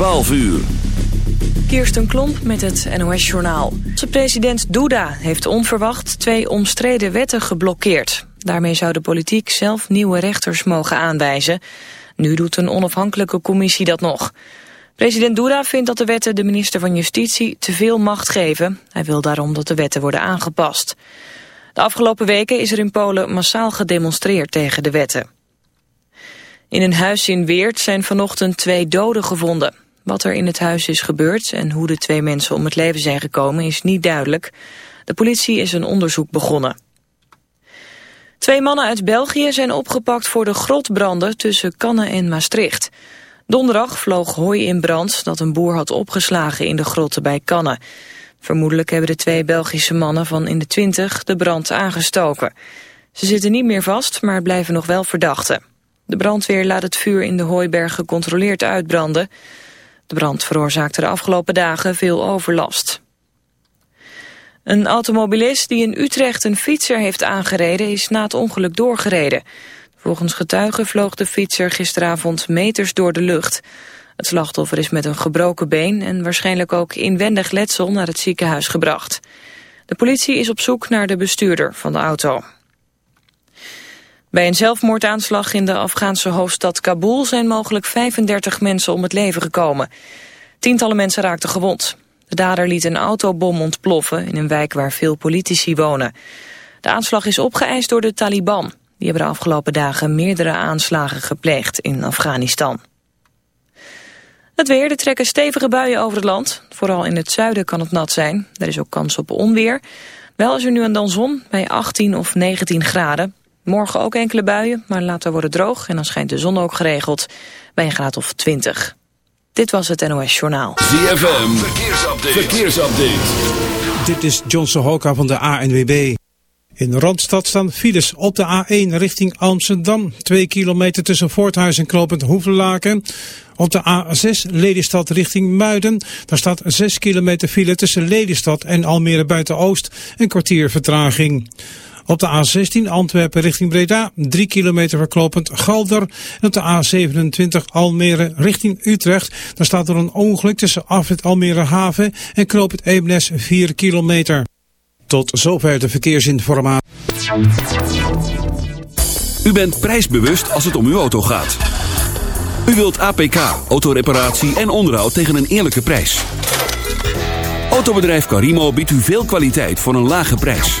12 uur. Kirsten Klomp met het NOS-journaal. Onze president Duda heeft onverwacht twee omstreden wetten geblokkeerd. Daarmee zou de politiek zelf nieuwe rechters mogen aanwijzen. Nu doet een onafhankelijke commissie dat nog. President Duda vindt dat de wetten de minister van Justitie te veel macht geven. Hij wil daarom dat de wetten worden aangepast. De afgelopen weken is er in Polen massaal gedemonstreerd tegen de wetten. In een huis in Weert zijn vanochtend twee doden gevonden. Wat er in het huis is gebeurd en hoe de twee mensen om het leven zijn gekomen is niet duidelijk. De politie is een onderzoek begonnen. Twee mannen uit België zijn opgepakt voor de grotbranden tussen Cannes en Maastricht. Donderdag vloog hooi in brand dat een boer had opgeslagen in de grotten bij Cannes. Vermoedelijk hebben de twee Belgische mannen van in de twintig de brand aangestoken. Ze zitten niet meer vast, maar blijven nog wel verdachten. De brandweer laat het vuur in de hooiberg gecontroleerd uitbranden. De brand veroorzaakte de afgelopen dagen veel overlast. Een automobilist die in Utrecht een fietser heeft aangereden is na het ongeluk doorgereden. Volgens getuigen vloog de fietser gisteravond meters door de lucht. Het slachtoffer is met een gebroken been en waarschijnlijk ook inwendig letsel naar het ziekenhuis gebracht. De politie is op zoek naar de bestuurder van de auto. Bij een zelfmoordaanslag in de Afghaanse hoofdstad Kabul zijn mogelijk 35 mensen om het leven gekomen. Tientallen mensen raakten gewond. De dader liet een autobom ontploffen in een wijk waar veel politici wonen. De aanslag is opgeëist door de Taliban. Die hebben de afgelopen dagen meerdere aanslagen gepleegd in Afghanistan. Het weer, er trekken stevige buien over het land. Vooral in het zuiden kan het nat zijn. Er is ook kans op onweer. Wel is er nu en dan zon bij 18 of 19 graden. Morgen ook enkele buien, maar later wordt het droog... en dan schijnt de zon ook geregeld bij een graad of 20. Dit was het NOS Journaal. ZFM, verkeersupdate. verkeersupdate. Dit is John Sohoka van de ANWB. In de Randstad staan files op de A1 richting Amsterdam. 2 kilometer tussen Voorthuis en Knopend Hoevelaken. Op de A6 Lelystad richting Muiden. Daar staat 6 kilometer file tussen Lelystad en Almere Buiten-Oost. Een kwartier vertraging. Op de A16 Antwerpen richting Breda, 3 kilometer verklopend Galder. En op de A27 Almere richting Utrecht, daar staat er een ongeluk tussen afrit Almere Haven en knooppunt Eemnes 4 kilometer. Tot zover de verkeersinformatie. U bent prijsbewust als het om uw auto gaat. U wilt APK, autoreparatie en onderhoud tegen een eerlijke prijs. Autobedrijf Carimo biedt u veel kwaliteit voor een lage prijs.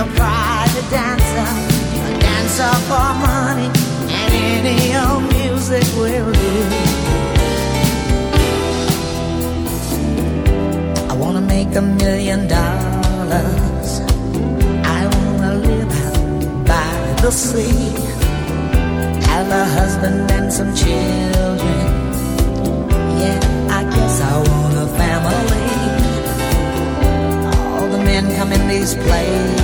A private dancer, a dancer for money, and any old music will do. I wanna make a million dollars. I wanna live by the sea, have a husband and some children. Yeah, I guess I want a family. All the men come in these places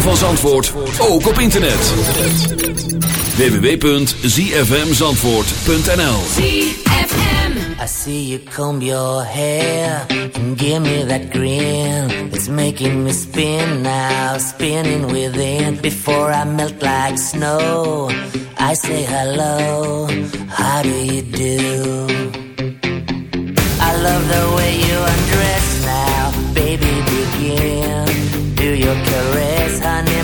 Ritme van Zandvoort ook op internet. www.zfmzandvoort.nl ZFM. I see you comb your hair and give me that grin. It's making me spin now, spinning within. Before I melt like snow, I say hello. How do you do? I love the way you undress now, baby. Begin. Do your honey.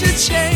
to change.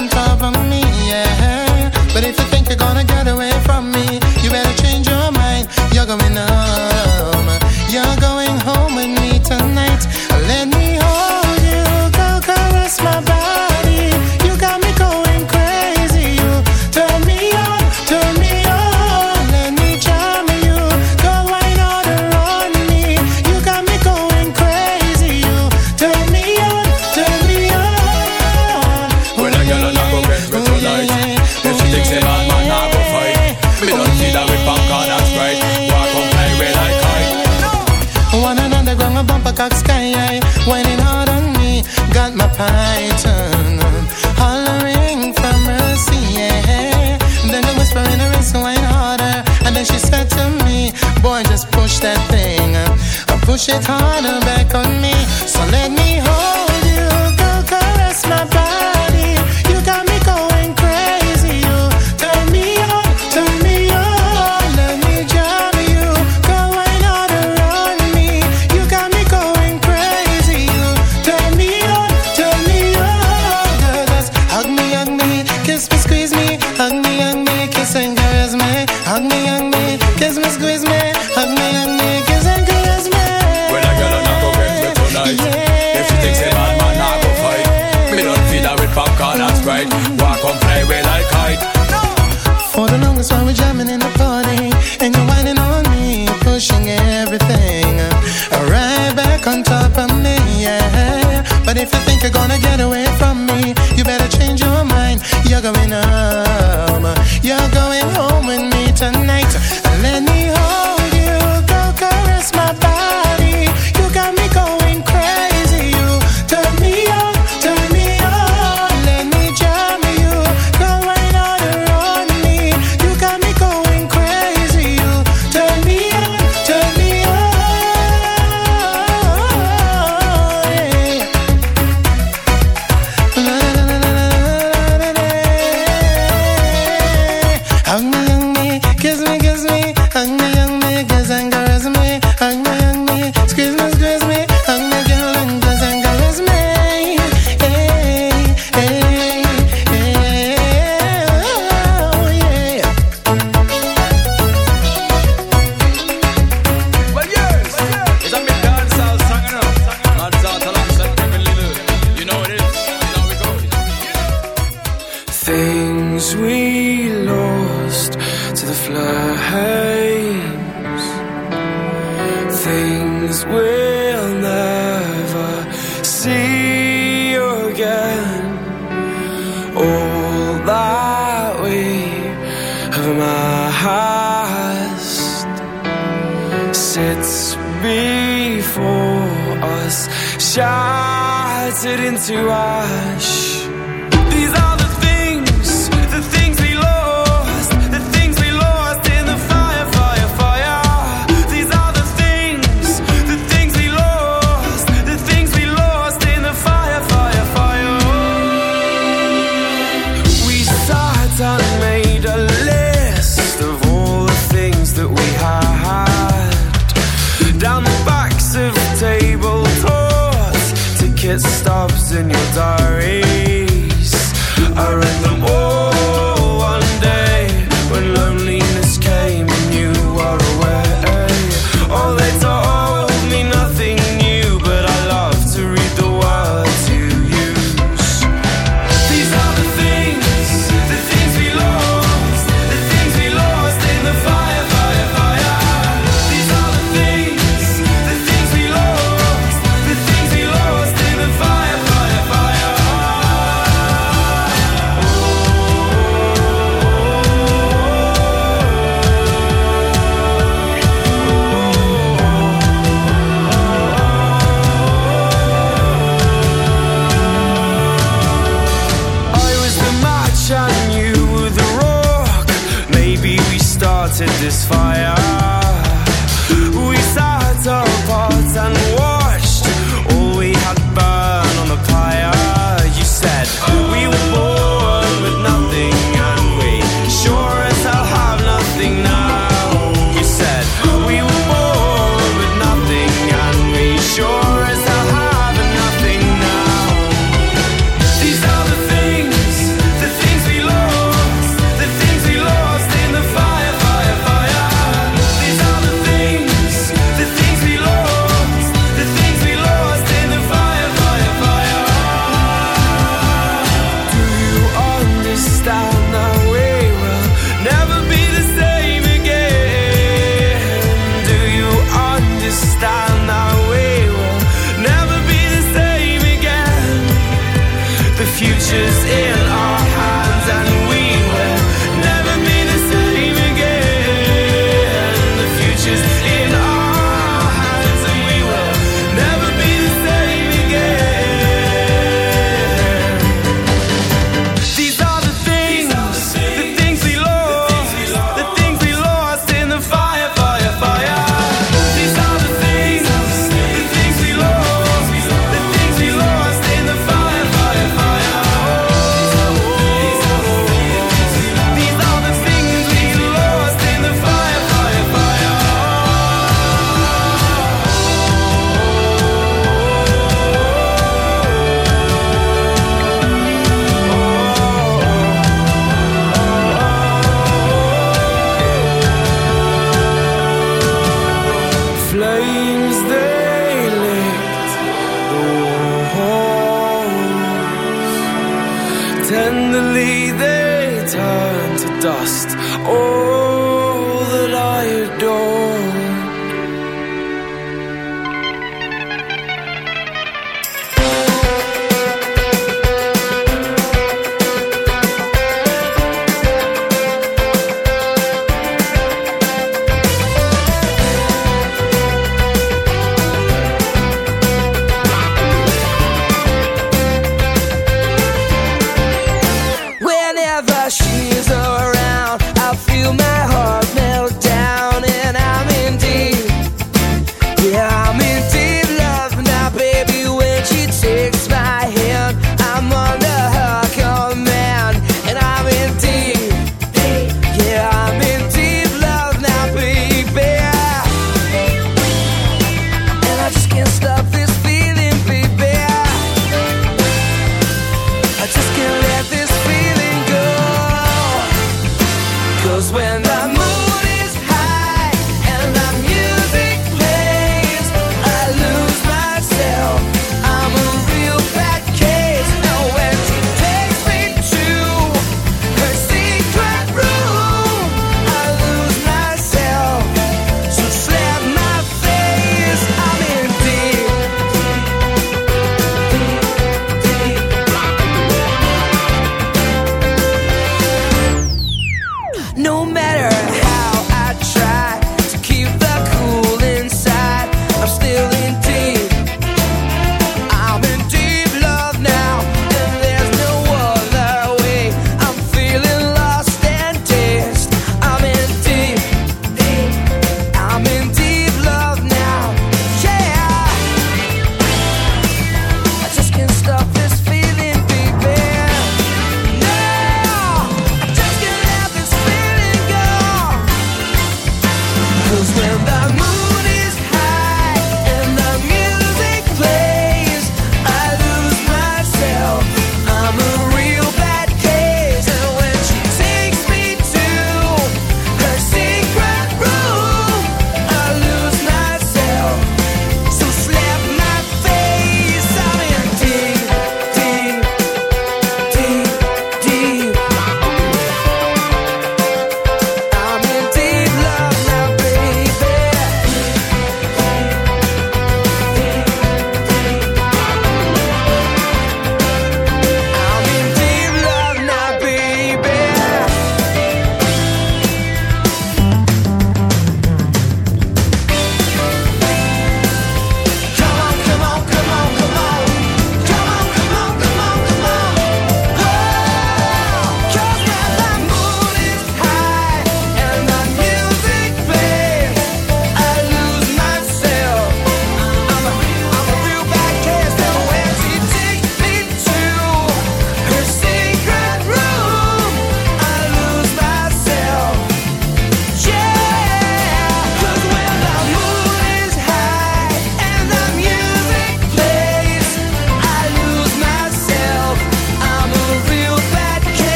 I'm trying